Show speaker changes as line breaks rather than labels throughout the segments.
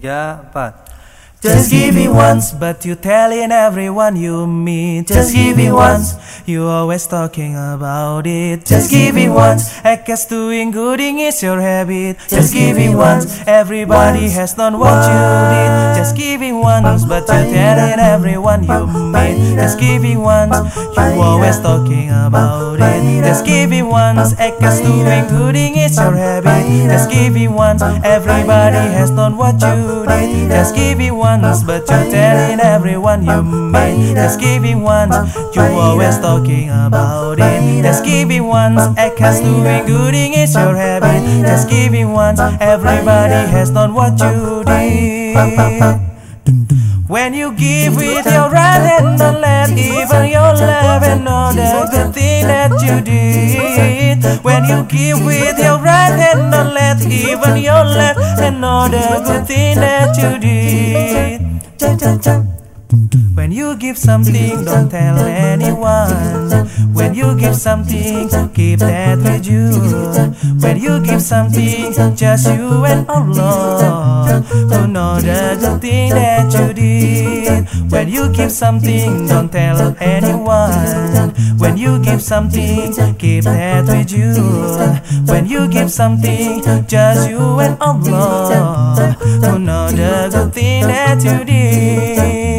Yeah, but just give it once, but you telling everyone you meet. Just give it once, you always talking about it. Just give it once, I guess doing gooding is your habit. Just give it once, everybody has done what you did. Just give it once, but you're telling everyone you meet. Just give it once, you always talking about it. Just once, I guess doing gooding is your habit. Just give it once, everybody has done what you did. Just once once, but you're telling everyone you meet. Just give it once, you always talking about it. Just give it once, acts doing gooding is your habit. Just give it once, everybody has done what you did. When you give with your right hand, don't let even your left hand know the good thing that you did. When you give with your right hand, don't let even your left hand know the good thing that you did. When you give something, don't tell anyone. You give something, keep that with you. When you give something, just you and Allah who know the good thing that you did. When you give something, don't tell anyone. When you give something, keep that with you. When you give something, just you and Allah who know the good thing that you did.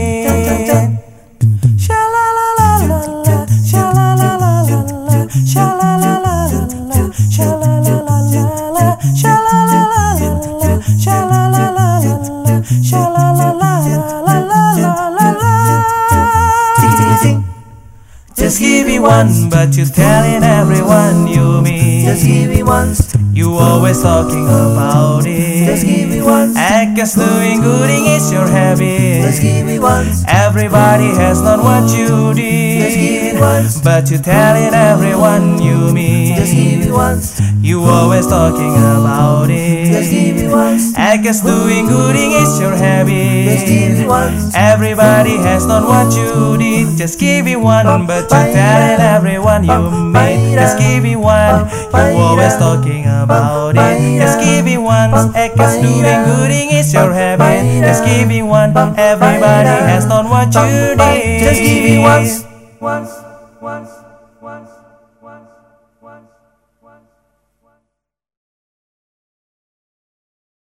Just give me one, but you're telling everyone you mean.
Just give me once.
You always talking about it.
Just give me once.
I guess doing gooding is your habit.
Just give me once.
Everybody has done what you did.
Just give me once.
But you're telling everyone you mean.
Just give me once.
You always talking about it.
Just give me once.
I guess doing gooding is your habit.
Just give me once.
Everybody has done what you did. Just give me one, but you're telling everyone you made. Just give me one. You always talking about it. Just give me one. I guess doing gooding is your habit. Just give me one. Everybody has done what you did.
Just give once, once,
once, once, once.